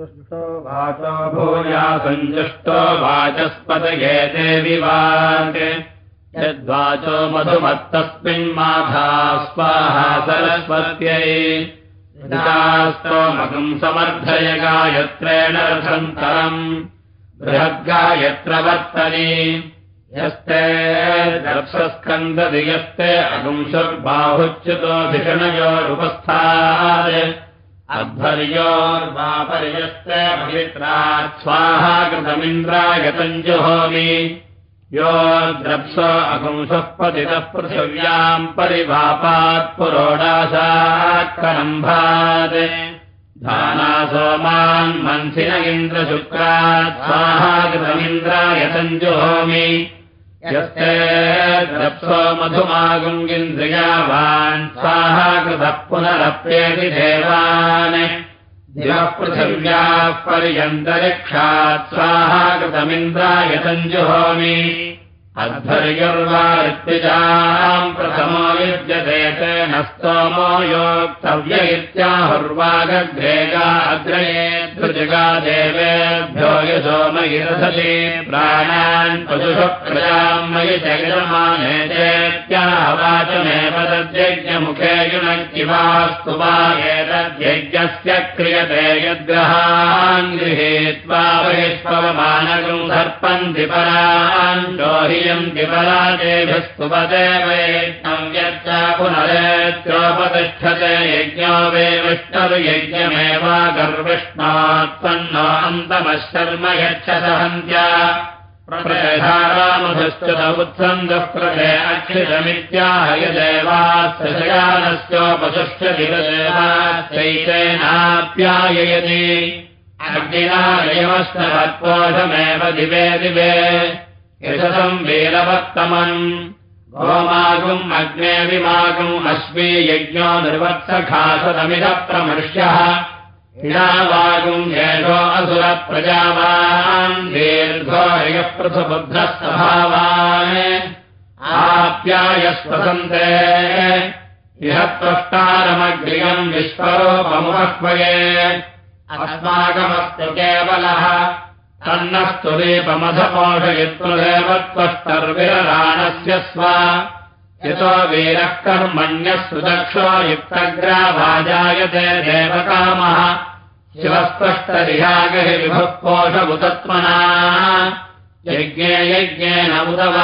वाचो भूया सञ्जुष्टो वाचस्पदये देवि वाक् यद्वाचो मधुमत्तस्मिन्माधा स्वाहा सरस्वत्यै। स्तोमकम् समर्थय गायत्रेण रथन्तरम्। बृहद्गायत्र वर्तनी यस्ते दर्शस्कन्ददि यस्ते अगुंशुर्बाहुच्युतोऽधिषणयोरुपस्थात् अध्वर्योर्वापर्यस्य पवित्रात् स्वाहा कृतमिन्द्रायतम् जुहोमि यो द्रप्स अगुंसः पतितः पृथिव्याम् परिवापात् पुरोडाशात्करम्भात् धाना सोमान् मन्थिन इन्द्रशुक्रात् स्वाहा कृतमिन्द्रायतम् जुहोमि यस्ते द्रप्सो मधुमागुङ्गिन्द्रियावान् स्वाहा कृतः पुनरप्येति देवान्। दिवः पृथिव्याः पर्यन्तरिक्षात् स्वाहा कृतमिन्द्रायतम् जुहोमि अध्वर्युर्वारित्याम् प्रथमो युज्यते तेन स्तोमो योक्तव्य इत्याहुर्वागग्रेगा अग्रये द्विजगा देवेभ्यो यशोमयिरसति प्राणान् चेत्याहवाचमेव तद्यज्ञमुखे युनक्तिवास्तु वा एतद्यज्ञस्य क्रियते यद्ग्रहान् गृहीत्वा वैष्पवमानगम् सर्पन्ति परान् जोहि विपराजेभिस्तुपदेव यज्ञम् यच्च पुनरेत्योपतिष्ठते यज्ञो वे विष्णुर्यज्ञमेव गर्विष्णात्पन्नो अन्तमशर्म यच्छ सहन्त्या प्रधारामधश्च उत्सन्दः प्रभे अक्षितमित्याह यदेवास्यशयानस्योपशुश्च दिवदेवाश्चैतेनाप्याययति अग्निनायमस्तवत्पोषमेव दिवे वीरवत्तमम् गोमागुम् अग्ने विमागुम् अश्वी यज्ञो निर्वत्सखासदमिदः प्रमर्श्यः हिडावागुम् येषो असुरप्रजावान् दीर्घो हयः पृथुबुद्धः स्वभावान् आप्यायस्वसन्ते। इह त्वष्टारमग्रियम् विश्वरोपमुपह्वये। अस्माकमस्तु केवलः। तन्नस्तुलीपमधपोषयित्वदेव त्वष्टर्विरराणस्य स्व यतो वीरः कर्मण्यः सुदक्षो युक्तग्राभाजायते देवकामः। शिवस्पष्टरिहागहि विभुः पोषमुतत्मना यज्ञे यज्ञेन उदव।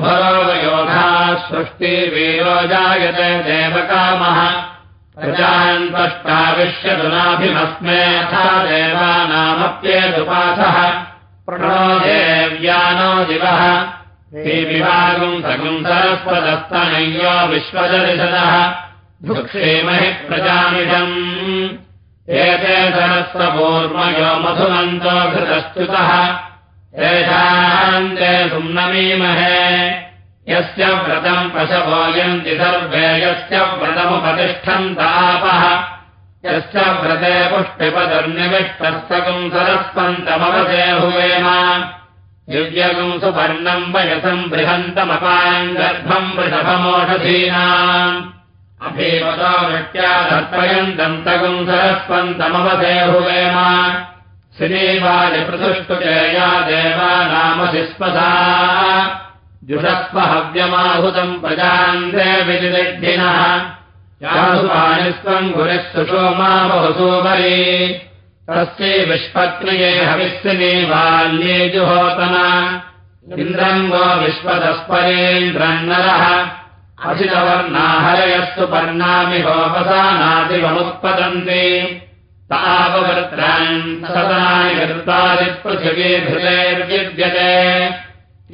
भरोगयोधाः सृष्टिवीरो जायते देवकामः प्रजान्तष्टाविश्यतुनाभिमस्मे अथा देवानामप्येदुपासः। प्रणो देव्यानो दिवः सगुम् सरस्वदस्तनय्यो विश्वदर्शनः भुक्षेमहि प्रजामिषम् एते सरस्वपूर्मयो मधुमन्तो घृतश्च्युतः। तेषाम् ते सुम्नमीमहे यस्य व्रतम् पशवोयन्ति सर्वे यस्य व्रतमुपतिष्ठन्तापः। यस्य व्रते पुष्टिपदर्निविष्टस्तकम् सरस्पन्तमवसे हुवेम दिव्यगुम् सुपर्णम् वयसम् बृहन्तमपाम् गर्भम् वृषभमोषधीनाम्। अभीमतो वृष्ट्या दर्पयन्तम् तगुम् सरस्पन्तमवसे हुवेम श्रीवालिपृथुष्टु चया देवानामसि स्पसा जुषस्वहव्यमाहुतम् प्रजान्ते विदिदिनः यासुपाणिस्त्वम् गुरिः सुषोमा बहुसूपरी तस्यै विष्पत्रिये हविस्सिनी बाल्ये जुहोतना। इन्द्रम् वो विश्वतस्परेन्द्रन्नरः असितवर्णाहरयस्तु पर्णामि होपसानादिवमुत्पतन्ति ताववृत्रान् सदनानि कृतादिपृथिवीभृतेर्विद्यते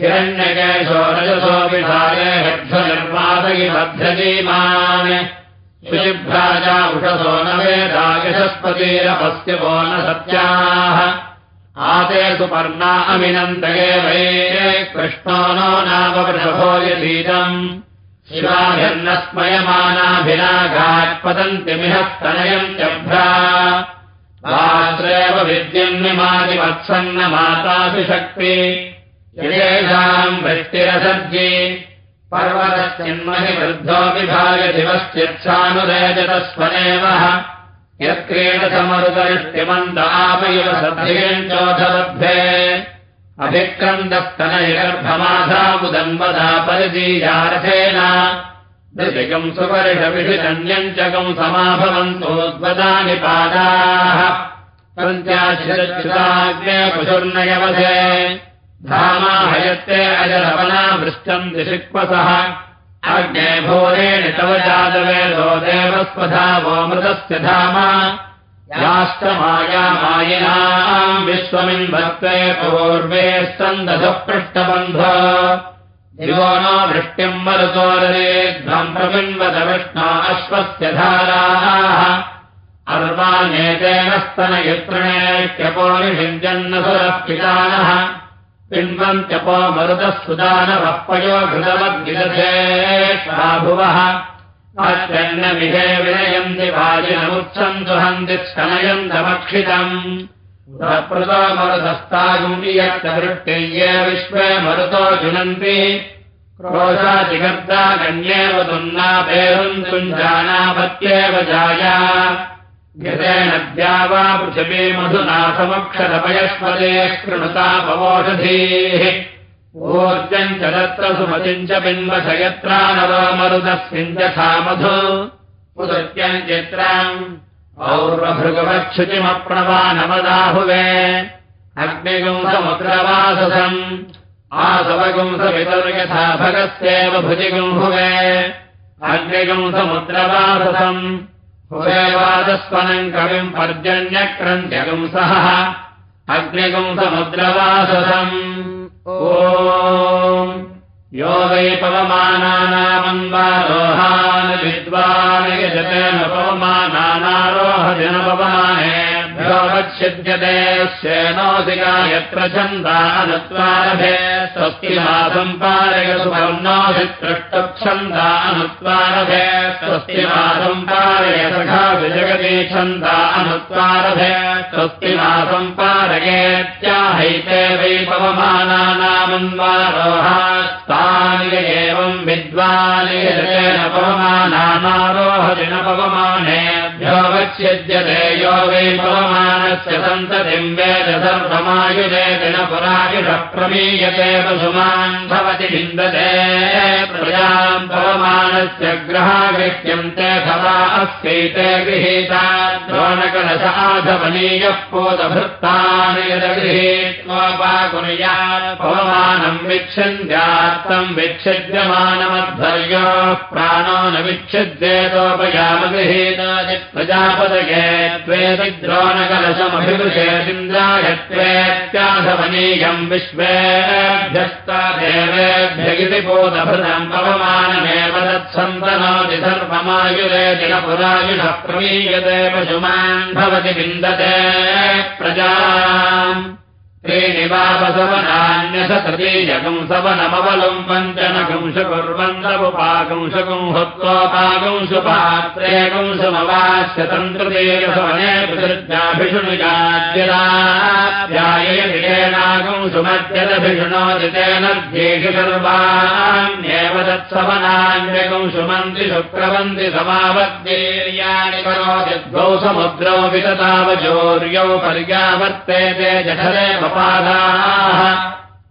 हिरण्यकेशोरजसोऽपि धारे हर्ध्वनिर्वादयि बध्यजीमान् शुचिभ्राजा उषसो न वेदायशस्पतिरपस्य वो न सत्याः। आते सुपर्णा अमिनन्तये वै कृष्णो नो नाम वृषभो यदीदम् शिवाभिर्नस्मयमानाभिनाघात्पतन्ति मिहस्तनयम् चभ्रा वात्रेव विद्यम् निमादिवत्सन्न पर्वतश्चिन्महि चोधलब्धे अभिक्रन्दस्तनयगर्भमाधाबुदम्बदा परिदीयार्थेन दृशिकम् सुपरिषविषितन्यम् च कम् समाभवन्तोद्वदानि पादाः। पञ्चाशिरच्युताग्नेपशुर्नयवधे धामाहयत्ते अजलवना वृष्टम् दिशिक्वसः अग्ने भूरेण तव जातवेदो देवस्वधा वो मृतस्य धाम। याष्टमायामायिनाम् विश्वमिन्भक्ते पूर्वे स्तन्दधपृष्ठबन्ध दिवो नो वृष्टिम् मरुतोररेध्वम् प्रमिन्वद विष्णो अश्वस्य धाराः। अर्वाण्येतेन स्तनयत्रणेत्यपोनिषिञ्जन्नसुरः पितानः पिन्वन्त्यपो मरुतः सुदानवः पयो घृतवद्विदधेष्वाभुवः अत्यन्नविहे विनयन्ति वाजिनमुत्सन्तु हन्ति स्तनयन्तमक्षितम् प्रतो मरुतस्तागुम्बियत्तवृष्टिये विश्वे मरुतो जुनन्ति। क्रोशातिगर्ता गण्येव तुन्नापेरुन्तुञ्जानापत्येव जाया यतेनद्या वा पृथिवी मधुना समक्षरपयस्पदे कृणुतापवोषधीः ऊर्जम् च तत्र सुमतिम् च बिम्बस यत्रा नव मरुदस्मिन् यथा मधु। उदत्यम् चित्राम् और्वभृगवच्छुचिमप्रणवानमदाहुवे अग्निगुंसमुद्रवाससम् आसवगुंसवितुर्यथा भगस्येव भुजिगुंहुवे। अग्निगुंसमुद्रवाससम् हुवेवादस्वनम् कविम् पर्जन्यक्रन्त्यगुंसः। अग्निगुंसमुद्रवाससम् ओ यो वै पवमानानामन्वारोहान् विद्वान् यजतेन पवमानानारोह वच्छिद्यते श्येनोऽधिका यत्र छन्दानुत्वारभे स्वस्ति मासम् पारय सुवर्णोऽधितृष्टुच्छन्दानुत्वारभे स्वस्ति मासम् पारय सखा विजगति छन्दानुत्वारभे स्वस्ति मासम् पारयेत्याहैते वै पवमानानामन्वारोहा एवम् विद्वानेन पवमानामारोहति न यो वै पवमानस्य सन्ततिम् वेद सर्वमायुजेति न पुरायुषः प्रमीयते पशुमान् भवति विन्दते प्रजाम् पवमानस्य ग्रहागृह्यन्ते सदा अस्यैते गृहीता द्रोणकलश आधवनीयः पोतभृत्तानि यदगृहीत्वापाकुर्या पवमानम् विच्छन्द्यात् विच्छिद्यमानमध्वर्यो प्राणो न विच्छिद्येतोपयामगृहीतादि प्रजापदये त्वेति द्रोणकलशमभिवृषेन्द्राय त्वेत्याधवनीयम् विश्वेभ्यस्ता देवेभ्य इति बोधभृतम् पवमानमेव तत्सन्तनोति सर्वमायुरेति न पुरायुषः प्रमीयते पशुमान् भवति विन्दते प्रजा त्रीणि वापसवनान्यसतृतीयकम् सवनमवलम् पञ्चनकंश कुर्वन्तमुपाकंशकम् हत्वोपाकंशुपात्रेकंशमवास्यतन्त्रतीयसवने पितृज्ञाभिषुणिकाद्यदाव्याययतिरेणाकंशुमद्यदभिषुणोदितेन ध्येषु सर्वाण्येव तत्सवनान्यकंशुमन्ति शुक्रवन्ति समावद्येर्याणि करोति द्वौ समुद्रौ विततावचोर्यौ पर्यावर्तेते जठरे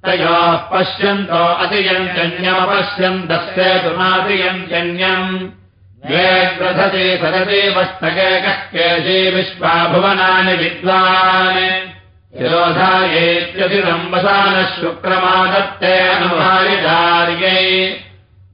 तयोः पश्यन्तो अतियञ्चन्यमपश्यन्तस्य तुमातियञ्चन्यम् द्वे प्रधते सदते वस्तके कः केशे विश्वाभुवनानि विद्वान्। शिरोधायेत्यतिरम्बसानः शुक्रमादत्ते अनुभारिधार्यै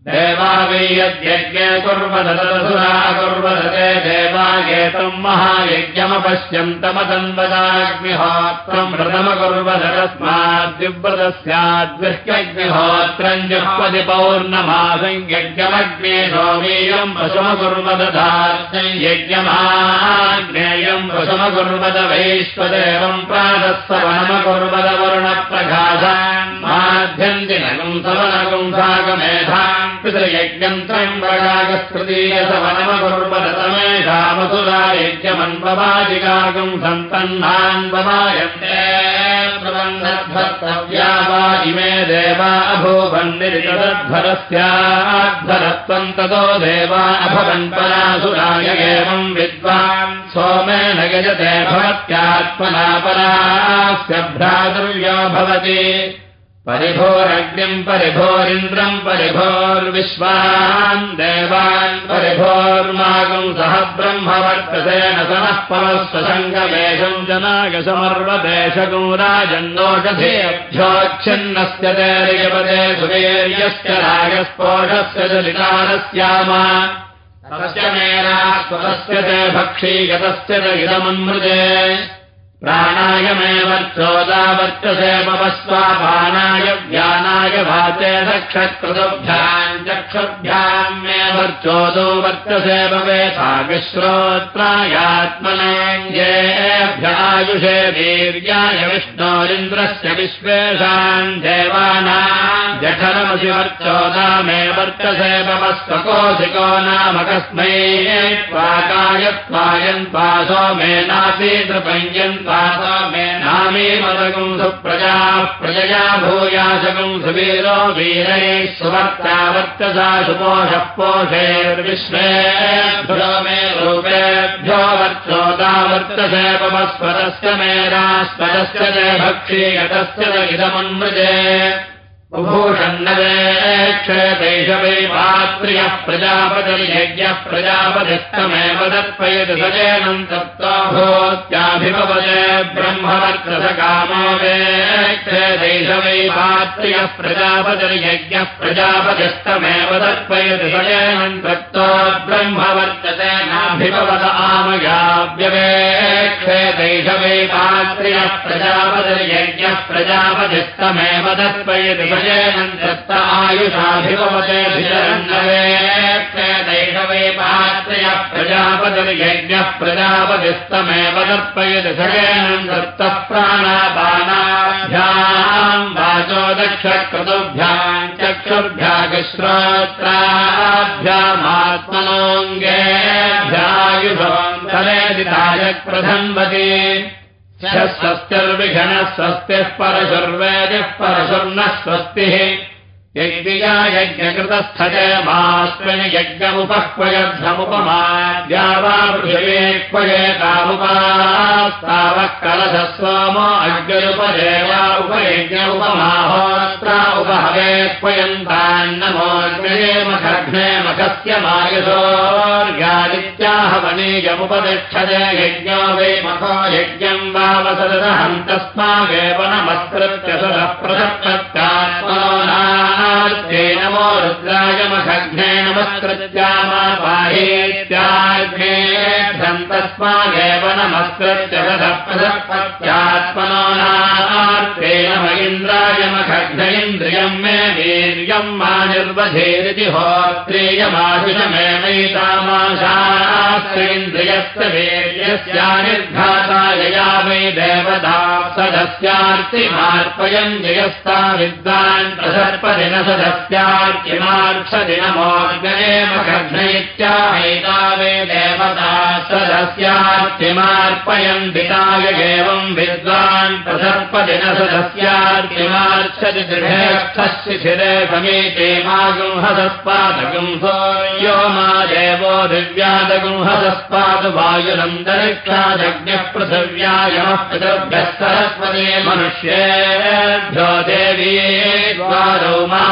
देवावीयज्ञे कुर्वदतसुरा कुर्वदते देवागेतम् महायज्ञमपश्यन्तमतन्वदाग्निहोत्रम् व्रतमकुर्वदतस्माद्विव्रतस्याद्विह्यग्निहोत्रम् जुह्वति पौर्णमासम् यज्ञमग्ने सोमीयम् पशुमकुर्वदधार्थम् यज्ञमाग्नेयम् पशुमकुर्वद वैश्वदेवम् प्रातस्सवनमकुर्वद वरुणप्रघासान् माध्यन्ति सन्तह्नान्ववायन्ते प्रबन्धर्तव्या वा इमे देवा अभूवन्निरितध्वरस्याध्वरत्वम् ततो देवा अभवन् परासुराय एवम् विद्वान् सोमेन यजते भवत्यात्मना परास्य भ्रातुर्यो भवति परिभोरग्निम् परिभोरिन्द्रम् परिभोर्विश्वान् देवान् परिभोर्मागम् सह ब्रह्मवर्तसेन समः परस्वसङ्गमेषम् जनागसमर्वदेशगो राजन्नोषधेभ्योच्छिन्नस्य तैर्यपदे सुवीर्यस्य रागस्पोषस्य जलितारस्याम तस्य मेना स्वतस्य च भक्षीगतस्य च इदमन्मृजे प्राणायमेवत्सोदावर्चसे पवस्वापानाय व्यानाय भाते दक्षक्रतुभ्याम् चक्षुभ्याम् मे वर्चोदो वर्चसे भवेथा विश्रोत्रायात्मनेऽभ्यायुषे वीर्याय विष्णोरिन्द्रस्य विश्वेषाम् देवानाम् जठरमसि वर्चोदामे वर्चसे पवस्वकोऽधिको नाम कस्मै त्वाकाय त्वायन्त्वा सोमेनासीतृपञ्जन्त मे नामे मदगुम् सुप्रजा प्रजया भूयाशकम् सुवीरो वीरये सुवर्ता वर्तसा सुपोषः पोषेर्विश्वेभ्यो मे रूपेभ्यो वर्चोदा वर्तसे पवस्वरस्य मेरास्वरस्य च भक्षीयतस्य च इदमन्मृजे बुभूषन्नवेक्षेतैष वै पात्र्यः प्रजापतिर्यज्ञः प्रजापतिस्तमेव दत्पयदशयनम् तत्त्वाभूत्याभिभवते ब्रह्मवर्त्रसकामो वेक्षेतैष वै पात्र्यः प्रजापतिर्यज्ञः प्रजापतिस्तमेव दत्पयदशयनम् वै आयुषाभिभवतेभिरन्नवे पात्रयः प्रजापतिर्यज्ञः प्रजापतिस्तमेव दर्पयति सगेनम् दत्तः प्राणापानाभ्याम् वाचो दक्षक्रतुभ्याम् चक्षुर्भ्यागश्रोत्राभ्यामात्मनोऽङ्गेभ्यायुभवम् तलेदिताय प्रधन्वति स्वस्तिर्विघणः स्वस्तिः परशुर्वेदिः परशुर्नः स्वस्तिः। यज्ञया यज्ञकृतस्थजयमास्मिन् यज्ञमुपह्वयध्वमुपमाद्या वा पृथिवे क्वयेतामुपास्तावः कलशः सोमो अग्निरुपदेवा उपयज्ञ उपमाहोत्रा उपहवे क्वयन्तान्नमोऽग्नये मखघ्ने मखस्य मायुषोर्गादित्याहवनीयमुपतिष्ठज यज्ञो वै मखो यज्ञम् वा वसदहम् तस्मावेव नमस्कृत्य सदः नमो रुद्रायमखघ्ने नमस्कृत्यामापाहेत्याग्नेभ्यम् तस्मादेव नमस्कृत्य सदप्रसत्पत्यात्मनो नार्तेन महीन्द्रायमखघ्न इन्द्रियम् मे वीर्यम् मा निर्वधेरिति होत्रेयमाशुषमेमैतामाशास्त्रेन्द्रियस्य वीर्यस्यानिर्घाता यया वै देवता सदस्यार्तिमार्पयम् जयस्ता विद्वान् प्रसर्पदिन सदस्यार्चिमार्क्षदिनमोर्गेमघ्नैत्याहैता वे देवता सदस्यार्चिमार्पयम् दिताय एवम् विद्वान् समीते मा मा देवो दिव्यादगुंहसस्पाद वायुरन्तरिक्षादज्ञः पृथिव्यायमः पितृभ्यः सरस्वती मनुष्येभ्यो देवी द्वारौ मासन्तान्नमत्सरसे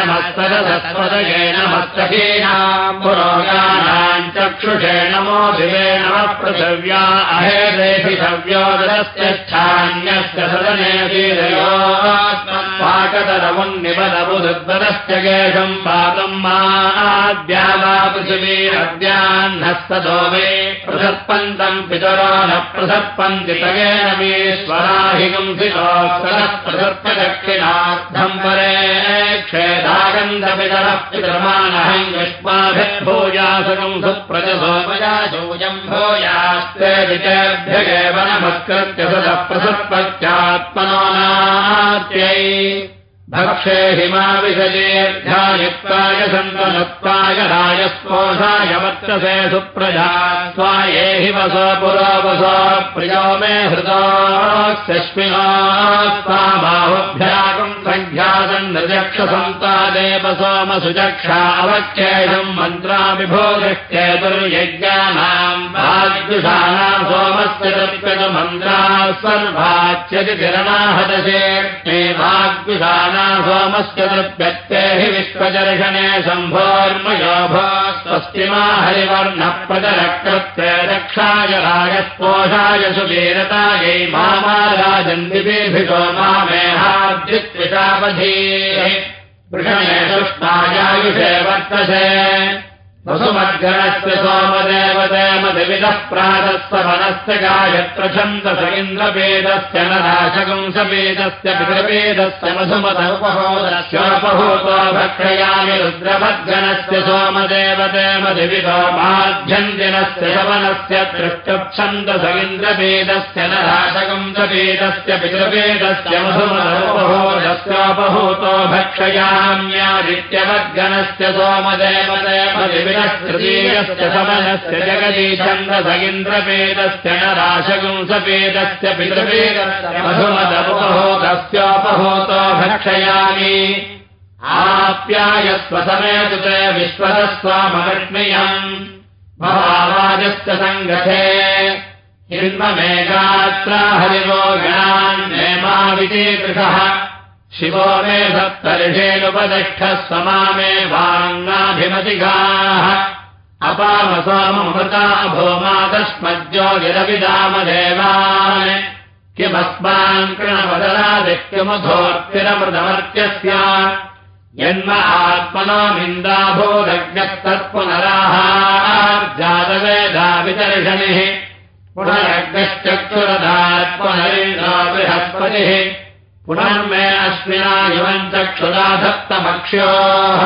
नमत्सरसत्पदये नमस्तहीनाम् पुरोगानाम् चक्षुषे नमो शिवे नमः पृथिव्या अहेदेशिषव्योदरस्यच्छान्यस्य सदने वीरयो पाकतरमुन्निपदबुधुद्वरस्य गेशम् पातम् माद्या वा पृथिवीरद्याह्नस्ततो मे पृथत्पन्तम् पितरो न पृथत्पन्ति तगेन मेश्वराहिगंसितोऽक्षरः प्रसर्पदक्षिणार्थम् परे युष्माभिर्भूयासकम् सुप्रजसोपयाजोजम् भूयास्ते वितेभ्यगेव नमस्कृत्य सदः प्रसर्पत्यात्मनो नात्यै भक्षे हिमाविषजेऽध्यायुक्ताय सन्तनुक्ताय राजस्पोषाय वर्चसे सुप्रजा स्वाये हि वस पुरावस प्रियो मे हृदास्मिनास्ताबाहुभ्यागम् सङ्ख्यासन् नृजक्षसन्तादेव सोमसुचक्षा अवक्षेषम् मन्त्राभिभो दृष्टेतुर्यज्ञानाम् भाग्युषाणाम् सोमस्य तर्प्यतुमन्त्राः सर्वाच्यति किरणाहदशे मे भाग्युषाणा सोमस्य दृप्यत्ते हि विश्वदर्शने शम्भोर्मयो भो स्वस्तिमा हरिवर्णप्रदरकृत्य रक्षाय राजस्पोषाय सुवीरतायै मामाराजन्दिभिषो मामेहाद्युत्विषावधी वृषणे सुष्मायायुषे वर्तसे वसुमद्गणस्य सोमदेवदेमदिविदः प्रातस्य वनस्य गायत्र छन्दस इन्द्रवेदस्य न राशकंसवेदस्य पितृवेदस्य मधुमतोपहोदस्योपहूतो भक्षयामि रुद्रमद्गणस्य सोमदेवदेमदिविदो माध्यञ्जनस्य शवनस्य तृष्टच्छन्दस इन्द्रवेदस्य न राशकंसवेदस्य पितृवेदस्य मधुमतोपहोदस्योपहूतो भक्षयाम्यादित्यवद्गणस्य सोमदेवदेमदिवि तृतीयस्य समनस्य जगदीशन्दस इन्द्रपेदस्य न राशगुंसपेदस्य पितृपेदस्य मधुमदपहोदस्योपहोतो भक्षयामि आप्यायस्वसमेतु च विश्वतस्वामलक्ष्म्यम् भवावाजस्य सङ्गथे। हिन्ममेकात्रा हरिवो गणान् नेमाविचीकृषः शिवो मे सप्तर्षेणुपतिष्ठः समामे वाङ्गाभिमतिगाः अपामसोममृता भूमादस्मज्योगिरविदामदेवान् किमस्मान् कृणवदरादिक्यमधोर्तिरमृतमर्त्यस्य यन्म आत्मनोमिन्दाभूदज्ञस्तत्पुनराहार्जातवेदावितर्षणिः पुनरग्नश्चक्षुरधात् पुनरिन्द्रो बृहस्पतिः पुनर्मे अश्विना युवन्तक्षुराधत्तमक्ष्योः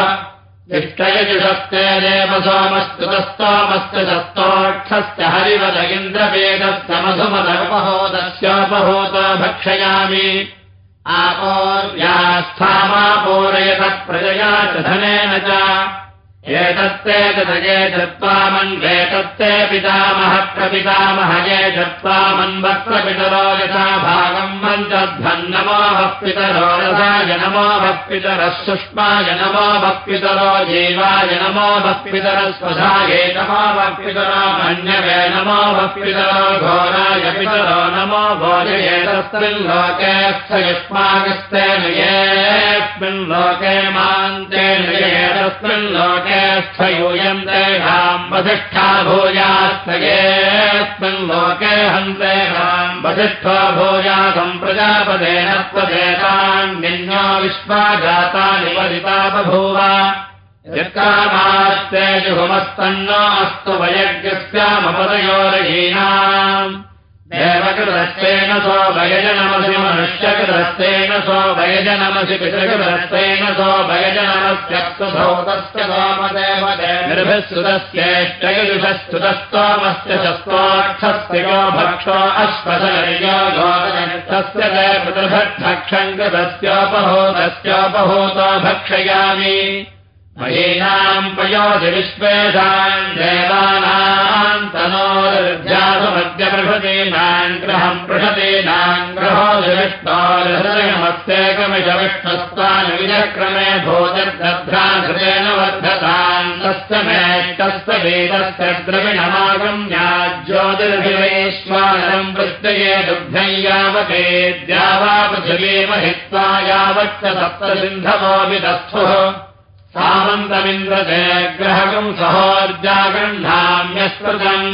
तिष्ठयजुषस्ते देवसोमस्तुतस्तोमस्य सत्तोक्षस्य हरिवद इन्द्रवेदस्य प्रजया च च। एतत्ते तदये चत्वामन्वेतत्ते पितामह प्रपितामह ये चत्वामन्वक्प्रपितरो यथा भागम् मञ्चध्वन्नमो भक्पितरो रसाय नमो भक्पितरः सुष्माय नमो भक्पितरो जीवाय नमो भक्पितरः स्वधाये नमो भक्पितरो मन्यवे नमो भक्पितरो घोराय पितरो नमो भोजये तस्मिन् लोके स्थ युष्माकस्तेन येऽस्मिन् लोके मान्तेन ये तस्मिन् लोके वसिष्ठा भूयास्तयेऽस्मिन् लोके हन्तेषाम् वसिष्ठो भूयासम् प्रजापदेन त्वदेतान्निन्यो विश्वा जातानि वदिता बभूव। यत्कामास्ते जुहुमस्तन्नो अस्तु वयज्ञस्यामपदयोरहीनाम् देवकृदस्तेन सो वयजनमसि मनुष्यकृदस्तेन सो वयजनमसि पितृकृदस्तेन सो निर्भिस्तुतस्येष्टयुषस्तुतस्तोमस्य शस्तोक्षस्य गो भक्षो ते पितृभक्षम् कृतस्योपहूतस्योपहूतो भक्षयामि महीनाम् पयोधि विश्वेषाम् देवानाम् तनोर्जासमद्यपृषतीनाम् ग्रहम् पृषतीनाम् ग्रहो वर्धताम् तस्य मेष्टस्य वेदस्य द्रविणमागम्याज्योतिर्भिवैश्वानरम् वृत्तये दुग्धम् यावते द्यावा पृथिवी महित्वा यावच्च सप्तसिन्धवो विदस्थुः सामन्तमिन्द्रजयग्रहकम् सहोर्जागृह्णाम्यस्पृतम्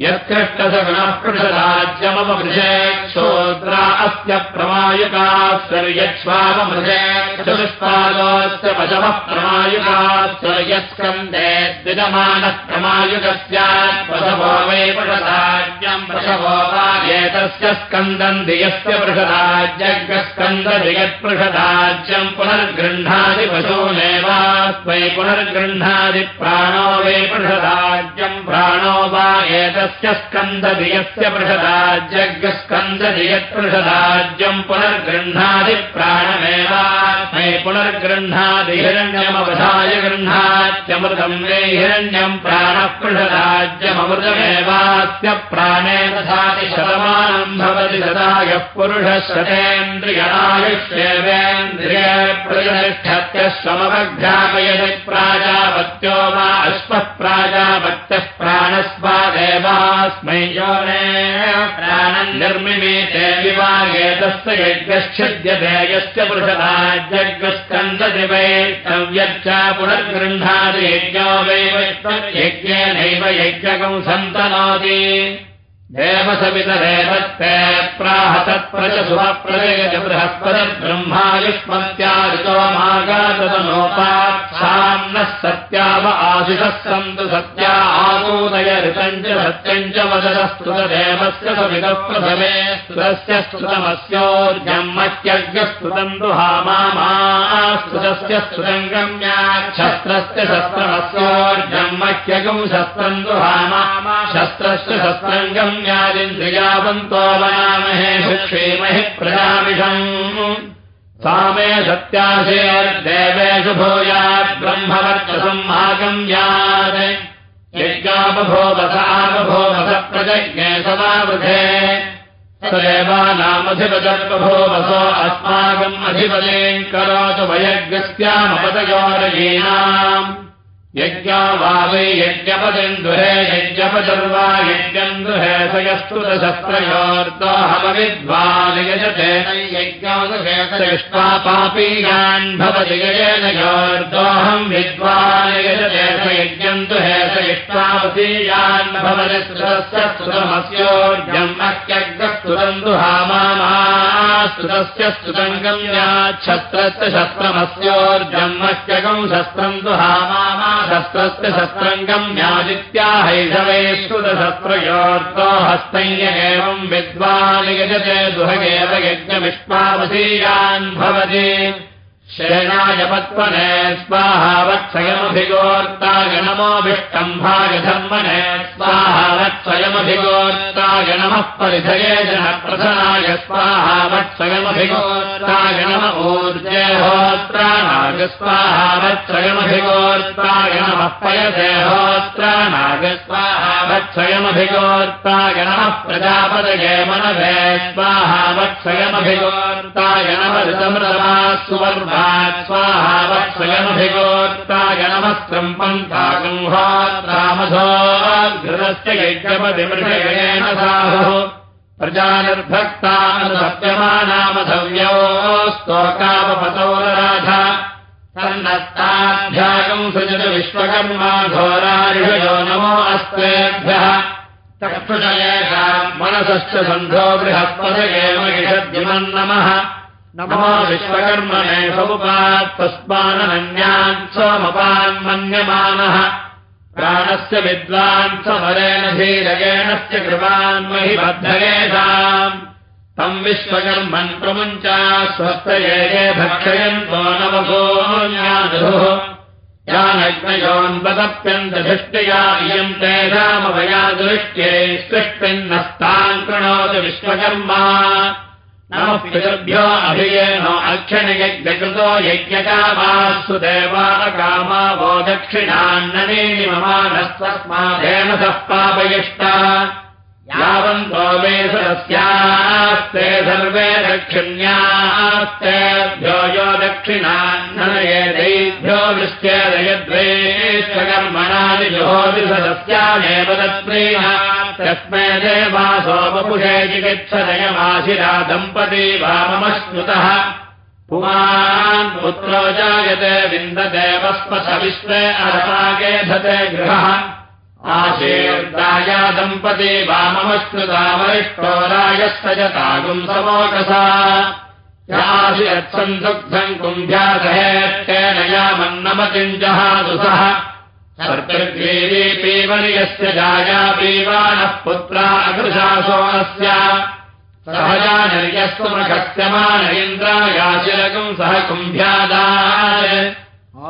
यत्कृष्टसगुणः पृषराज्यमपृषेक्षोद्रा अस्य प्रमायुकाश्वर्यक्ष्वामृषे चतुष्पादोऽस्य पशवः प्रमायुकाश्वर्यस्कन्दे द्विजमानः प्रमायुकस्यात् पशवो वै पृषराज्यम् पशवो वा एतस्य स्कन्दम् धियस्य पृषराज्यग्रस्कन्दधियत्पृषराज्यम् पुनर्गृह्णादि पशूनेवास्मै पुनर्गृह्णादि प्राणो वै पृषराज्यम् प्राणो वा एतस्य स्कन्दधियस्य पृषदाज्यस्कन्दधियत्पृषदाज्यम् पुनर्गृह्णादि प्राणमेवास्मै पुनर्गृह्णादि हिरण्यमवधाय गृह्णात्यमृतम् मे हिरण्यम् प्राणः पृषदाज्यममृतमेवास्य प्राणे तथाति शतमानम् भवति तदा यः पुरुषः शतेन्द्रियायुष्येवेन्द्रिय प्रतिष्ठत्य समवध्यापयति प्राजापत्यो वा अश्वः प्राजापत्यः प्राणस्वादेवास्मै योने प्राणम् निर्मिमीते विवागेतस्य यज्ञश्चिद्यते यस्य पुरुषराज्यस्कन्दति वैष्णव्यच्च पुनर्गृह्णाति यज्ञो वै यज्ञेनैव यज्ञकम् सन्तनोति देवसवितरेवत्ते प्राह तत्प्रज सुभप्रजयज बृहस्पतिर्ब्रह्मायुष्मत्यादितो मागातनोपाक्षाम्नः सत्याव आशिषः सन्तु सत्या आगोदय ऋतम् च सत्यम् च वदतस्तुतदेवस्य सवितः प्रथमे स्तुतस्य स्तुतमस्योर्जम् मत्यज्ञस्तुतम् दुहामास्तुतस्य स्तुतम् गम्याक्षस्त्रस्य शस्त्रमस्योर्जम् मत्यगम् शस्त्रम् दुहामा शस्त्रस्य शस्त्रम् गम्य ्यादिन्द्रियावन्तो वनामहे सुक्षेमहि प्रजामिषम्। सा मे सत्याशेर्देवेषु भूयात् ब्रह्मवर्चसम् आगम्यात्। यज्ञापभोवसापभोवस प्रजज्ञे समावृधे। सदेवानामधिपदर्पभोवसो अस्माकम् अधिपदेम् करोतु वयज्ञस्यामपदयोरयीनाम् यज्ञा वा वै यज्ञपदिन्दुहे यज्ञपदर्वा यज्ञम् दुहे स यस्तुतशस्त्रयोर्दोहमविद्वान् यजते यज्ञोदुहेष्टा पापीयान् भवति यजेन योर्दोऽहम् विद्वान् यजते स यज्ञम् दुहे स इष्टावतीयान् भवति स्तुतस्य स्तुतमस्योर्जम् अत्यग्रस्तुतम् दुहामास्तुतस्य स्तुतम् गम्याच्छस्त्रस्य शस्त्रमस्योर्जम् शस्त्रम् दुहामा शस्त्रस्य शस्त्रङ्गम् यादित्याहैषवेष्कृतशस्त्रयोर्तो हस्तैय एवम् विद्वान् यजते दुहगेव यज्ञविष्पावधीयान् भवति शेनायपत्वने स्वाहावत्सयमभिगोर्ता गणमोऽभिष्टम्भागधर्मणे स्वाहावत्सयमभिगोर्ता गणमः परिधये जनप्रथनाय स्वाहावत्सयमभिगोर्ता गणम ऊर्जेहोत्राणाग स्वाहावत्सयमभिगोर्ता गणमः पयदेहोत्राणाग स्वाहावत्सयमभिगोर्ता गणमः प्रजापदये मनभे स्वाहावत्सयमभिगोर्ता गणमऋतमृतमा सुवर्मा पन्थागुंहात्रामधोघृतस्य यज्ञपतिमृषयेन साहुः प्रजानिर्भक्तानुसत्यमानामधव्यो स्तोकावपतोरराध तन्नस्ताध्यागम् सृजतु विश्वकर्मा घोरारिषयो नमो अस्तेभ्यः चक्षुषयेषाम् मनसश्च सन्धो बृहस्पदयेव ईषद्युमन्नमः नमो विश्वकर्मणे समुपात्तस्मानन्यान् सोमपान्मन्यमानः। प्राणस्य विद्वान् समरेण धीरगेणस्य कृपान्महि बद्धयेषाम् तम् विश्वकर्मन् प्रमुञ्चा स्वस्तये भक्षयन्तो नवभोन्यादुः यानग्नयोन्वदप्यन्तधिष्टया इयम् तेषामभया दृष्ट्ये सृष्टिन्नस्तान् कृणोतु विश्वकर्मा पितृभ्यो अभियेनो अक्षणयज्ञकृतो यज्ञकामास्तु देवाकामा वो ममानस्तस्मादेन सः पापयिष्टा। यावन्तो मे सदस्यास्ते सर्वे दक्षिण्यास्तेभ्यो यो वृष्ट्यदयद्वेष्वकर्मणानि जुहोति सदस्यामेव तत्प्रीणा तस्मै देवासोपपुषे चिकित्सदयमाशिरा दम्पती वाममश्नुतः। पुमान् पुत्रो जायते विन्ददेवस्पथ विश्वे अरपागे धते गृहः। आशीर्दाया दम्पती वाममश्नुता वरिष्ठो रायस्य च तागुम् समोकसा यासि यत्सम् दुग्धम् कुम्भ्यासहेत्तेन यामन्नमतिम् जहादुसः पीवनियस्य जाया पीवानः पुत्रा अकृशासो अस्य सहजा निर्यस्तु मृगस्य मान इन्द्रायाशिलकम् सह कुम्भ्यादाय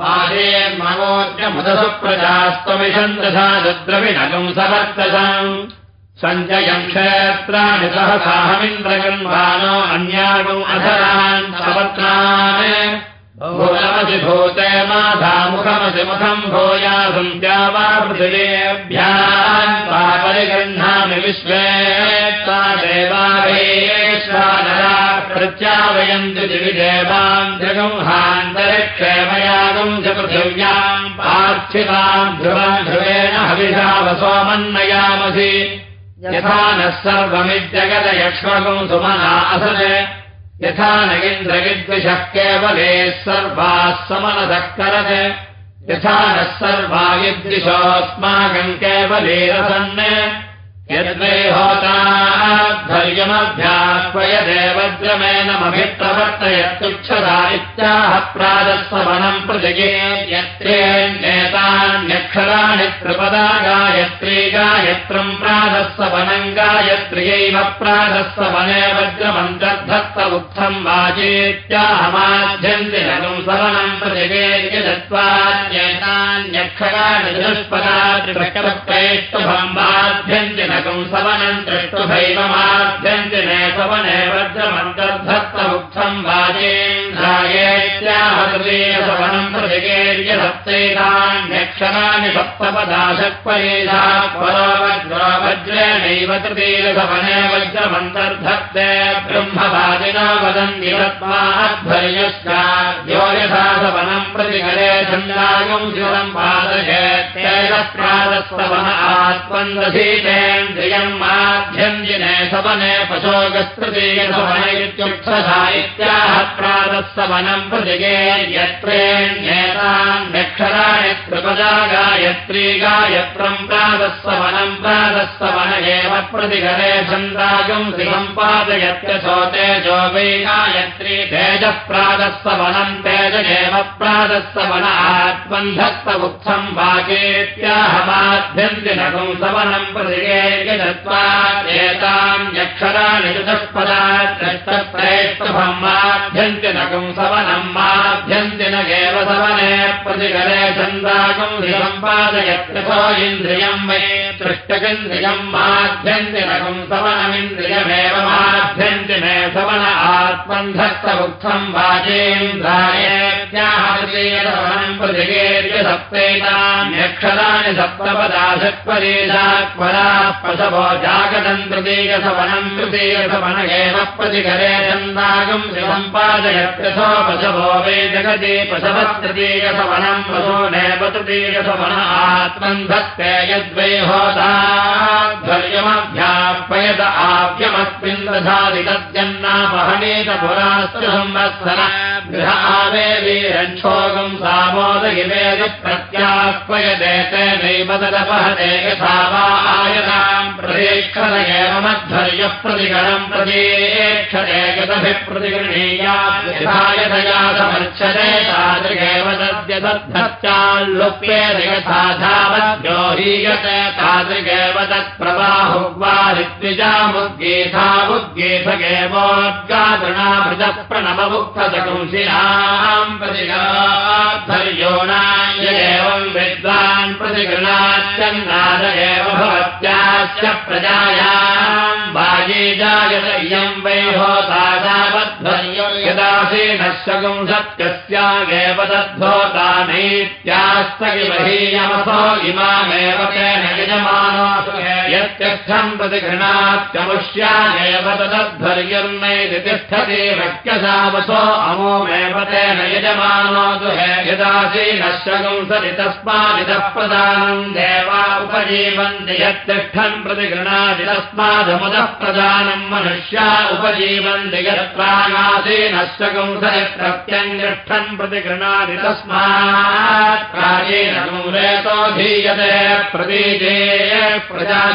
आदेर्मवोद्यमुदसु प्रजास्त्वमिषन्दसा रुद्रविनगम् सवर्तसाम्। सञ्जयम् क्षेत्राणि सहसाहमिन्द्रगन्वानो अन्यागम् अधरान् सवत्रान् भूते सा परिगृह्णामि विश्वे सा देवावेश्वानरा प्रत्यावयन्ति दिविदेवाम् जगंहान्तरिक्षेमयागम् च पृथिव्याम् पार्थिवाम् ध्रुवम् ध्रुवेण हविषावसोमन्नयामसि यथा नः सर्वमित्यगदयक्ष्मकम् सुमना असने यथा न इन्द्रविद्विषः केवले सर्वाः समनसः करज यथा नः सर्वा यद्विषोऽस्माकम् केवले रसन् यद्वे होताध्वर्यमभ्याह्वयदेवद्रमेणमभिप्रवर्तयत्युक्षता इत्याह प्राजस्वनम् प्रजगे यत्रेतान्यक्षराणि त्रिपदा गायत्री गायत्रम् प्राजस्वनम् गायत्र्यैव प्राजस्वने वज्रमन्तर्धत्त उत्थम् वाचेत्याहमाध्यन्तिनगम् सवनम् प्रजगे यत्वान्येतान्यक्षराणि दुष्पदा त्रिप्रष्टभम् बाध्यन्ति सवनम् दृष्टुभैवमाभ्यन्ति वाजेन्द्रायेत्याहृदीयसवनम् प्रतिकेर्य सप्तैतान्यक्षराणि सप्तपदाशक्परेधा परो वज्रो वज्रेणैव तृतीयसवने वज्रमन्तर्धत्ते ब्रह्मवादिनो वदन्ति तत्त्वाध्वर्यस्याद्यो यथा सवनम् प्रतिकरे छन्दागम् शिवम् पादयेत्तेन प्रादस्तवः आत्मन्दधीते न्द्रियम् माध्यञ्जिने सवने पशोगस्तृतीयसवन इत्युक्षसाहित्याः प्रातःसवनम् प्रतिगे यत्रेण्येतान्यक्षराणि त्रिपदा गायत्री गायत्रम् प्रातःसवनम् प्रातःसवन एव छन्दागम् श्रिसम्पादयत्यसो तेजो वै गायत्री तेजः प्रातःसवनम् तेज एव प्रातःसवन आत्मन्धत्त उत्थम् वाचेत्याहमाध्यन्तिनगम् सवनम् प्रतिगे एताम् यक्षराणि चतुष्पदा माध्यन्तिनकम् सवनम् माध्यन्ति न प्रतिकरे छन्दाकम् सम्पादयत्यथो इन्द्रियम् मे तृष्टकेन्द्रियम् माध्यन्तिनकम् सवनमिन्द्रियमेव माध्यन्ति मे सवन आत्मन्धत्तमुक्थम् वाचेन्द्रायत्याहवनम् प्रतिकेर्य सप्तैताम् यक्षराणि सप्तपदाशक्परेशात्परा पशवो जागतम् तृतीयसवनम् तृतीयसवन एव प्रतिकरे छन्दागम् सम्पादयत्यथो पशवो वै जगति पशवस्तृतीयसवनम् पशो नैव तृतीयसवन आत्मन् भक्ते यद्वै ध्वर्यमभ्यापयद आव्यमस्मिन्दधादितद्यन्नापहनेत पुरास्तु संवत्सर। गृह आवेदीरक्षोगम् सामोदयिवेद प्रत्याह्वयदे तेनैव तदपहते यथा वा आयताम् प्रतीक्षत एव मध्वर्यः प्रतिगणम् प्रतीक्षते यदभिः प्रतिगृह्णीयायथया समर्चते तादृगेव तद्यतद्धत्याल्लुप्येन यथा धावद्योहीयते ता तादृगेव तत्प्रवाहुग्वादिद्विजामुद्गीतामुद्गीतगेवोद्गातृणाभृतः प्रणवमुक्तशकुंसिनाम् प्रतिगाधर्योणाय एवम् विद्वान् प्रतिगृणाच्चन्नाद एव भवत्याश्च प्रजायाम् बाजे जायत इयम् वै होतादावध्वर्यो शकुम् सत्यस्यागेव तद्धोतानैत्यास्तगिमहीयमसो इमामेव तेन यजमानोऽसु यत्यर्थम् प्रतिगृणात्यमुष्यागेव तदध्वर्यर्नैति तिष्ठति वक्यसावसो अमोमेव तेन यजमानोऽसु यदासीनः शकुम् सति तस्मादितः प्रदानम् देवा उपजीवन्ति यत्तिष्ठन् प्रतिगृणाति तस्मादमुदः प्रदानम् मनुष्या उपजीवन्ति यत्प्रागासीनश्चकम् सति प्रत्यङ्गृष्ठन् प्रतिगृणाति तस्मात् प्राचीन मूलेतो धीयते प्रतीजे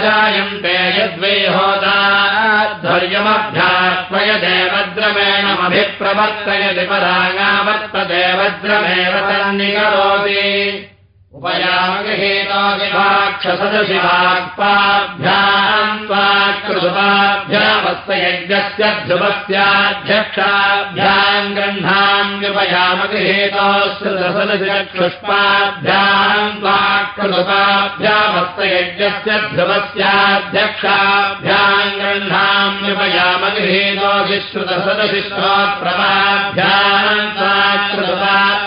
प्रजाजायन्ते यद्वै होताध्वर्यमभ्यात्मयते वज्रमेणमभिप्रवर्तयति परागावर्तते वज्रमेव तन्निकरोति त्वाकृपाभ्यामस्य यज्ञस्य ध्रुवस्याध्यक्षाभ्याम् त्वाकृपाभ्यामस्य यज्ञस्य ध्रुवस्याध्यक्षाभ्याम् गृह्णान्युपयामगृहेतो विश्रुतसदशिश्रोप्रभाभ्याम्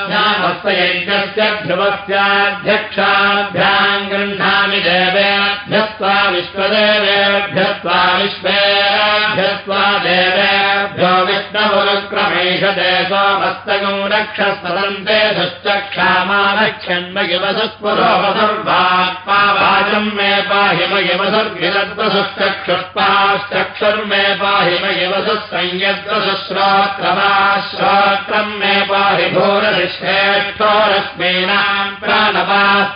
त्वाकृपाभ्यामस्य यज्ञस्य ध्रुवस्याध्य अध्यक्षाभ्याम् गृह्णामि देवेभ्यस्त्वा विश्वदेवेभ्यस्त्वा विश्वेभ्यस्त्वा देवेभ्यो विष्णुरुक्रमेशते सोमस्तगौ रक्षस्पदन्ते दुश्चक्षामारक्षन्मगिवसुस्पुरोपसुर्भात्पावाचम् मे पाहि मगिवसुर्गिरद्वसुश्चक्षुष्पाश्चक्षुर्मे पाहि संयद्वसुश्रोत्रमाश्रोत्रम् मे पाहि भूरश्रेष्ठोरश्मीनाम् प्राणव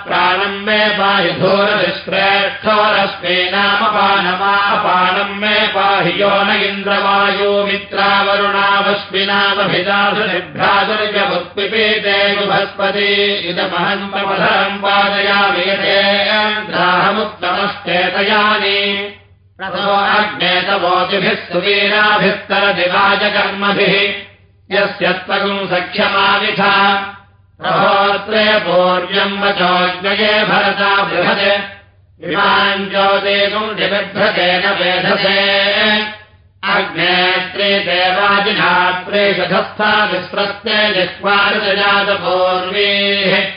प्राणम् मे पाहि धूरश्रेष्ठोरश्मे नामपानमापानम् मे पाहि यो न इन्द्रवायो मित्रावरुणावश्विनावभिदासुनिभ्रासुर्यमुत्पिपीते युभस्पति इदमहम् प्रमधरम् पादयामि यथेन्द्राहमुत्तमश्चेतयानि अग्नेतवोतिभिः सुवीराभिस्तरदिवाजकर्मभिः यस्य त्वगुम् सख्यमाविथा प्रभोत्रे पूर्व्यम् वचोज्ञये भरता बृहत्। विमाञ्चोदेकम् निबिभ्रतेन वेधसे अग्नेत्रे देवाजिनात्रे शधस्था विस्प्रस्ते जिह्वारुजातपूर्वीः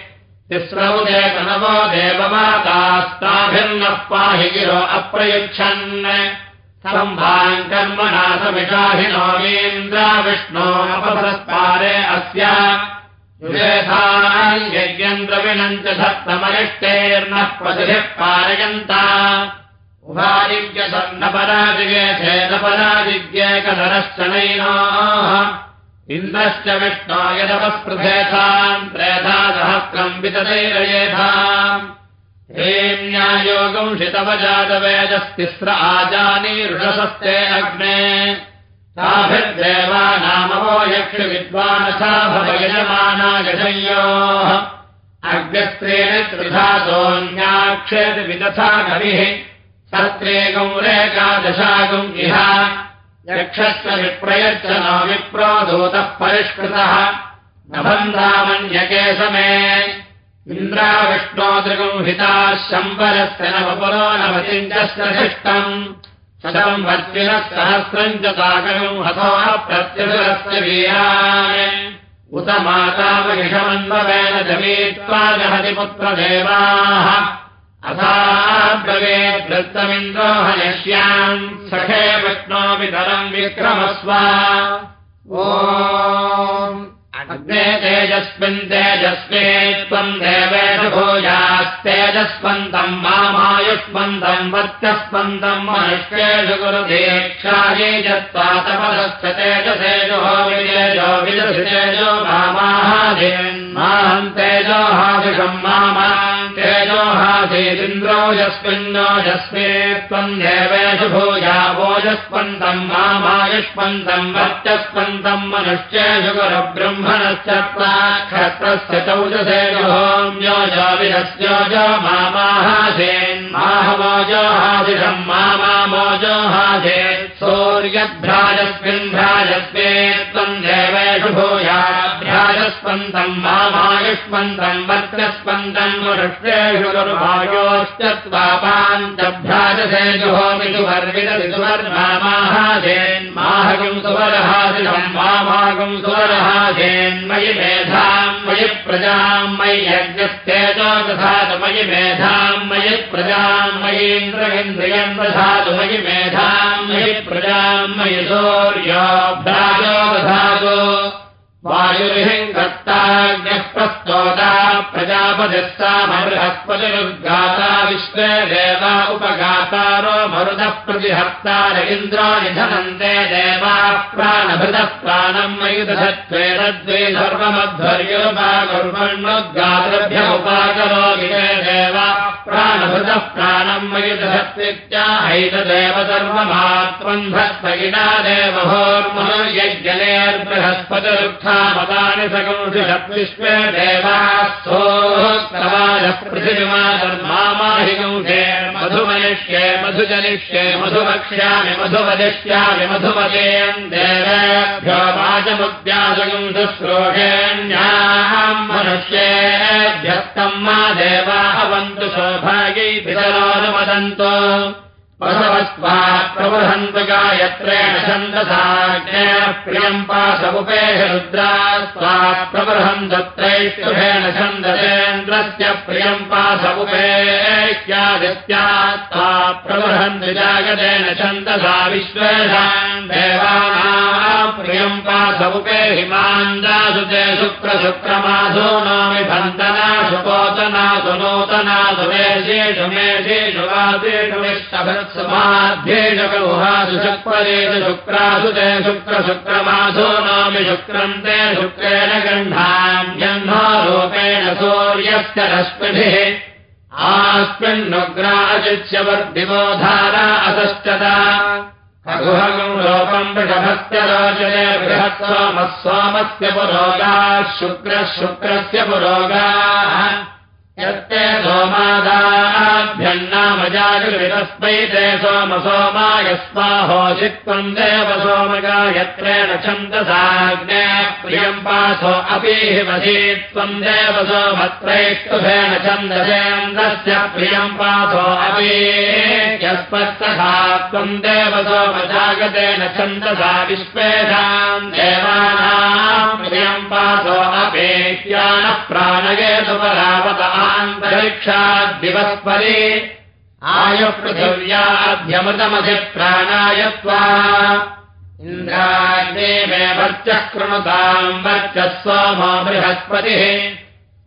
तिस्रौ देतनवो देवमातास्ताभिर्नः पाहि गिरो अप्रयुच्छन्। सम्भाम् कर्मणासमिषाहिनोमीन्द्रा विष्णोपसस्पारे अस्य। यज्ञन्द्रविणम् च धत्तमनिष्टेर्नः प्रतिभिः पारयन्ता उभादिज्ञसन्नपराजिज्ञेथेनपराजिज्ञेकधरश्च नैनाः इन्द्रश्च विष्णो यदपस्पृथेथाम् त्रेधा सहस्रम् हेम्यायोगम् शितवजातवेदस्तिस्र आजानीरुषसस्ते अग्ने। ताभिर्देवानामवो यक्षविद्वानसा भवयजमाना गजयोः अग्रस्त्रेण त्रिधातोऽन्याक्षेति विदथा कविः सत्रेकम् रेकादशागम् इह। यक्षस्य विप्रयच्च न विप्रो दूतः परिष्कृतः। न बन्धामन्यके समे इन्द्राविष्णोदृगम् हिताः शम्बरस्य न वपुरो नवतिञ्चस्य शिष्टम् शतम् वर्तिनः सहस्रम् च साकरम् हतो प्रत्यसुरस्य वीरान् उत मातामहिषमन्ववेन जमीत्वा जहति पुत्रदेवाः अथाब्रवेद्वृत्तमिन्द्रो हयष्याम् सखे विष्णोऽपि तरम् विक्रमस्व। अग्ने तेजस्मिन् तेजस्मे त्वम् देवेश भूयास्तेजस्वन्तम् मामायुष्मन्तम् वर्चस्वन्तम् मनुष्येषु गुरुदीक्षायै जत्वा तपदश्च तेजसेजो विजेजो विदशितेजो मामाहाधीन्माहम् तेजो हादिषम् मामा तेजो हासीदिन्द्रो यस्मिन्नो यस्मे त्वम् देवेषु भूया वोजस्वन्तम् मामायुष्मन्तम् वर्चस्वन्तम् मनुष्येषु गुरुब्रह्मणश्च क्षत्रस्य चौजसेजोहोम्यो जाविरस्यो जो मामाहासेन्माहमोजो हादिषम् मामामोजो हासेत् सूर्यभ्राजस्मिन् भ्राजस्मे त्वम् देवेषु भूयाभ्राजस्पन्दम् मामायुष्मन्तम् वर्चस्पन्दम् मनुष्येषु गुरुभायोश्च त्वापान्तभ्राजसेजुहोमितु वर्विदति सुवर्मामाहासेन्माहगम् सुवरहासिषम् मामागम् सुवरहासेन्मयि मेधाम् मयि प्रजाम् मयि यज्ञस्तेजो दधातु मयि मेधाम् मयि प्रजाम् मयीन्द्रगिन्द्रियम् दधातु मयि मेधाम् मयि प्रजाम् मयि सूर्योभ्राजो दधातु वायुरिहिम् कर्ताज्ञः प्रस्तोता प्रजापतिस्तामर्हस्पतिरुद्गाता विश्वे देवा उपगातारो मरुदः प्रतिहर्तार इन्द्राणि धनन्ते देवाः प्राणभृतः प्राणम् मयुदधत्वे तद्वे सर्वमध्वर्योपाकुर्वण्णोद्गातृभ्य उपाकरो विजय देवा प्राणभृतः प्राणम् मयुदधत्वित्याहैतदेव सर्वमात्मम् धत्तगिना देवहोर्मनुयज्ञलेर्बृहस्पतिरुक्षामदानि सकंसि विश्वे देवाः सोक्तवाजः पृथिविमाधर्मामाहिगंसे मधुमनिष्ये मधुजनिष्ये मधुवक्ष्यामि मधुवदिष्यामि मधुमदेयम् देवेभ्यो वाचमुद्यासगुंसुश्रोषेण्याम् मनुष्येभ्यस्तम् मा देवाहवन्तु सौभाग्यै पितरोनुमदन्तो प्रवहन्तु गायत्रेण छन्दसाज्ञः प्रियम् पाशमुपेह रुद्रा स्वात् प्रबृहन् दत्रैष्टुभेण छन्दसेन्द्रस्य प्रियम् पाशमुपेह्यादित्यात् स्वा प्रबृहन्तु जागतेन छन्दसा विश्वेषाम् देवानाम् प्रियम् पाशमुपे हिमान्दासुते शुक्रशुक्रमासो नो विभन्तना सुपोतनासु नूतनासु शुक्रेण शुक्रासु ते शुक्रशुक्रमासो नामि शुक्रन्ते शुक्रेण गण्ठान्यह्नारूपेण सूर्यस्य रश्मिभिः आस्मिन्नुग्राचित्यवर्दिवो धारा असश्चता। खगुहगम् लोपम् वृषभस्य रोचने बृहत् सोमः सोमस्य पुरोगाः शुक्रः शुक्रस्य पुरोगाः यत्ते सोमादाभ्यन्नामजागृतस्मै ते सोम सोमायस्माहोषित्वम् देव सोमगायत्रेण छन्दसाग्ने प्रियम् पासो अपि वधीत्वम् देव सोमत्रैष्टुभेण छन्दसेन्द्रस्य प्रियम् पासो अपि यस्मत्तथा त्वम् देव सोमजागतेन छन्दसा विश्वेषाम् देवानाम् प्रियम् पासो अपेत्यानः प्राणगेतुपरावत न्तरिक्षाद्दिवस्परे आयुपृथिव्याध्यमृतमधिप्राणायत्वा इन्द्राग्ने वर्चः कृणुताम् वर्चः सोमो बृहस्पतिः।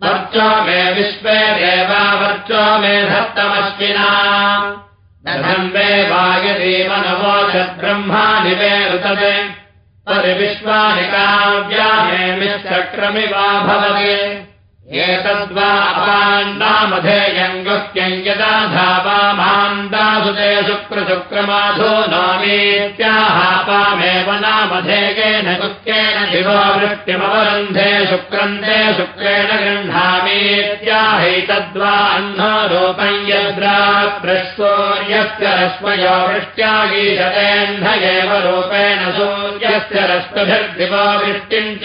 वर्चो मे विश्वे देवा वर्चो मे धत्तमश्विना। दधम् मे वायदेव नवोषद्ब्रह्माणि मे ऋतवे। परिविश्वानि काव्या मे मिश्रक्रमिवा भवते एतद्वा अपान्नामधेयङ्गुह्यम् यदा धावामान्दासुते शुक्रशुक्रमाधो नामेत्याहापामेव नामधेयेन गुह्येन दिवो वृत्तिमवरुन्धे शुक्रन्ते शुक्रेण गृह्णामीत्याहैतद्वा अह्नरूपम् यद्रा प्रसूर्यस्य रश्मयो वृष्ट्यागीशतेऽह्न एव रूपेण सूर्यस्य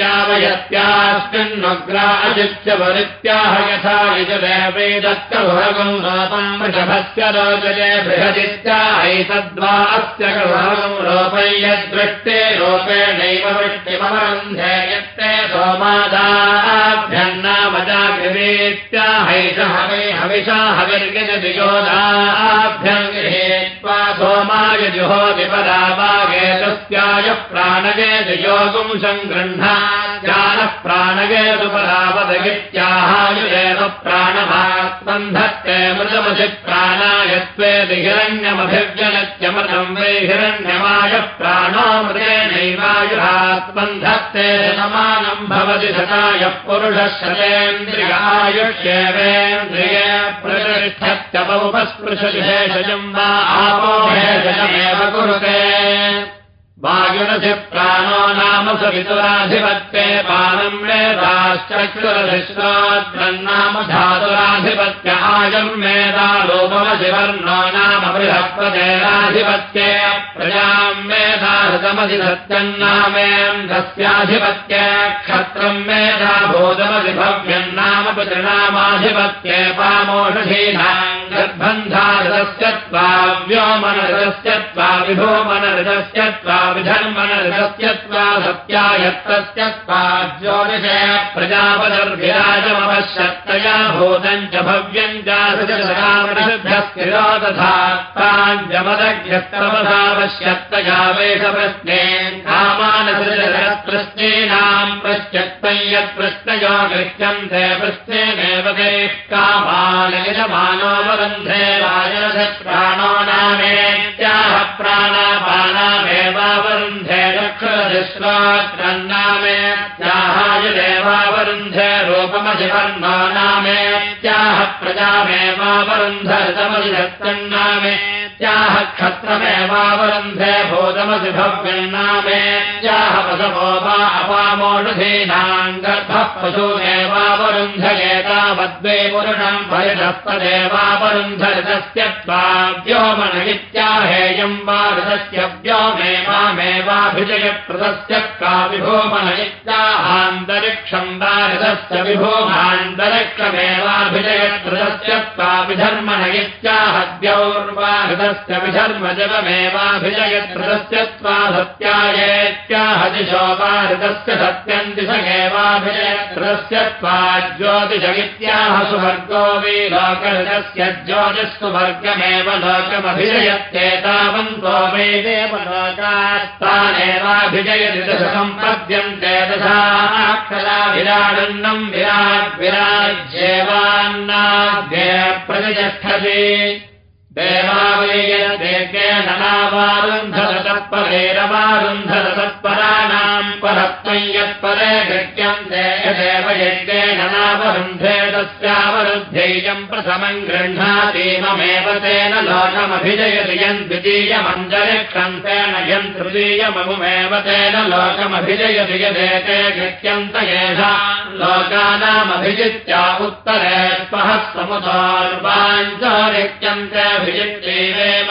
चावयत्यास्मिन्नुग्रा अजित्य ृत्याह यथा यजुरेवेदत्कभगम् रोपम् वृषभस्य रोचये बृहदित्याहैतद्वा अस्य रोपै यद्वृष्टे रूपेणैव वृष्टिमवरुन्धे यत्ते सोमादाभ्यन्नामजागृहेत्याहैष हवे हविषा हविर्यजदियोदाभ्यम् गृहेत्वा सोमाय जुहो विपरावागेतस्याय प्राणगेतयोगुम् सङ्गृह्णा जानः प्राणगेतुपरावदगित्याहायुरेव प्राणमात्मम् धत्ते मृतमसि प्राणायत्वे हिरण्यमभिर्जनत्यमृतम् वै हिरण्यमाय प्राणोमृतेनैवायुरात्मम् धत्ते समानम् भवति सतायः पुरुषः शतेन्द्रियायुष्येवेन्द्रिये प्रतिष्ठत्यपमुपस्पृशति भेषजम् वा आपो वायुरधि प्राणो नाम सवितुराधिपत्ये पानम् वेदाश्चक्षुरधिश्रोत्रन्नाम धातुराधिपत्य आयम् वेदा लोपमधिवर्णो नाम बृहस्पतेराधिपत्ये प्रजाम् वेदा हृतमधिसत्यन्नामेम् तस्याधिपत्ये क्षत्रम् वेदा भोजमधिभव्यन्नाम पितृणामाधिपत्ये पामोषधीनाम् गर्भन्धारदस्य त्वा त्वा विभोमनरदस्य त्वा सत्यायत्तस्य त्वा ज्योतिषे प्रजापदर्भिराजमवश्यत्तया भूतम् च भव्यम् चासृजसकामृषभ्यस्थिरो तथा ताञ्जमदग्यस्तवधावश्यत्तया वेषप्रश्ने कामानसृजप्रश्नेनाम् प्रश्यत्तम् यत्प्रश्नयो गृह्यन्ते प्रश्नेनेव वरुन्धे रुन्धवाज प्राणो नामेत्याह प्राणापामेवावरुन्ध रक्षात्रे त्याहाजदेवावरुन्ध रूपमजपर्णा नामेत्याः त्याह क्षत्रमेवावरुन्धे भूतमसि भव्यन्नामेत्याह पशवो वा अपामोषधीनाम् गर्भः पशूनेवावरुन्धयेतावद्वे पुरुषम् परिदस्तदेवावरुन्धरितस्य त्वाव्योमन इत्याहेयम् वा ऋतस्य व्योमेवामेवाभिजयप्रदस्य का विभोमन इत्याहान्तरिक्षम् वा ऋतस्य विभोमान्तरिक्षमेवाभिजयप्रदस्य त्वा विधर्मण इत्याहद्यौर्वा तस्य विधर्मजवमेवाभिजयत्रदस्य त्वा सत्यम् त्वा सुवर्गो वे लोकस्य ज्योतिस्सुवर्गमेव लोकमभिजयत्येतावन्तो मे देव लोकास्तानेवाभिजयति दशसम्पद्यन्ते दशाक्षरा विराट् विराज्येवान्नाद्य प्रतिष्ठते देवावैयदेकेन नावारुन्धरतत्परेरवारुन्धर तत्पराणाम् परत्वम् यत्परे यदेव यज्ञेन नावरुन्धे तस्यावरुद्धेयम् प्रथमम् गृह्णातीममेव तेन लोकमभिजयति यम् द्वितीयमञ्जलिक्षम् तेन यम् तृतीयममुमेव तेन लोकमभिजयति यदेते गृह्यन्त येषा लोकानामभिजित्या उत्तरे समुदार्वाञ्चरिक्यन्ते भिजित्यैवेव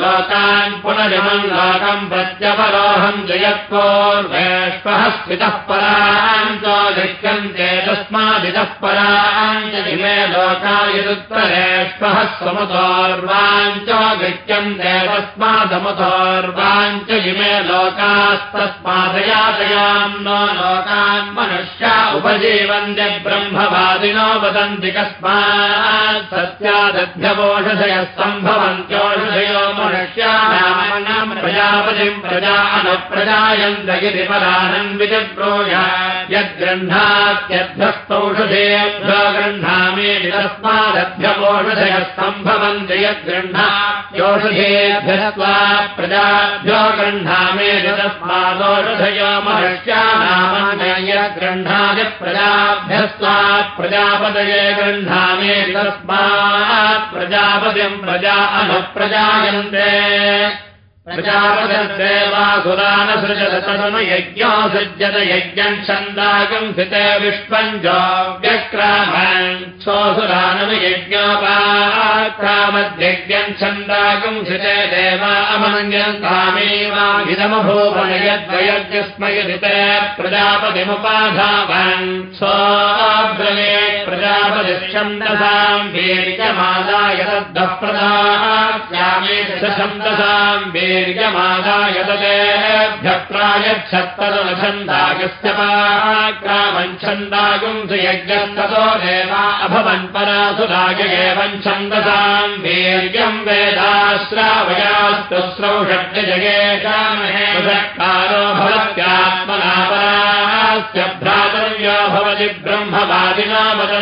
लोकान् पुनरिमम् लोकम् प्रत्यपरोहम् जयत्पोर्वेष्पः स्थितः पराञ्च लिख्यन्ते तस्मादितः पराञ्च इमे लोकायुत्तरेष्पः समुदोर्वाञ्च लिख्यन्ते तस्मादमुदोर्वाञ्च इमे लोकास्तस्मादयातयाम् नो लोकान् मनुष्या उपजीवन्त्य ब्रह्मवादिनो वदन्ति कस्मात् सत्यादभ्यवोषधयः सम्भवन्त्योषधयो मनुष्याणाम् प्रजापतिम् प्रजा अनुप्रजायन्त इति परानम् विजब्रूया यद्गृह्णात्यभ्यस्तौषधेभ्यो गृह्णामि प्रजाभ्यो गृह्णामि तस्मादोषधयो महर्ष्यानामयद्गृह्णाय प्रजाभ्यस्त्वा प्रजापदये गृह्णामि तस्मात् प्रजापतिम् प्रजा अनुप्रजायन्ते सृज्यत यज्ञम् छन्दागम् स्थिते विश्वम् व्यक्रामन् सोऽसुराननु यज्ञोपाक्रामद्यज्ञम् छन्दागम् स्थिते देवा अमन्यन्तामेवाभिदमभूमन यद्वयज्ञस्मयदिते प्रजापतिमुपाधावन् सोऽब्रमे प्रजापतिच्छन्दसाम् वीर्यमादाय तद्धः प्रदास्यामे छन्दसाम् वीर्यमादाय तदेभ्यप्रायच्छत्तदनुछन्दागस्य पाक्रामम् छन्दागुंसु यज्ञस्ततो देवा अभवन् परासुराय एवम् छन्दसाम् वीर्यम् वेदाश्रावयास्तु स्रौषड्यजगेशामहेकारो भवत्यात्मना परास्य भ्रातर्यो भवति ब्रह्मवादिना वदन्ति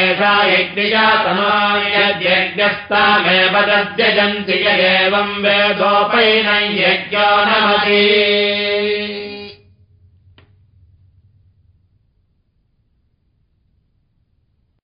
एषा यज्ञया तमायद्यज्ञस्तामेव तद्यजन्ति य एवम् वेदोपैन यज्ञो नमति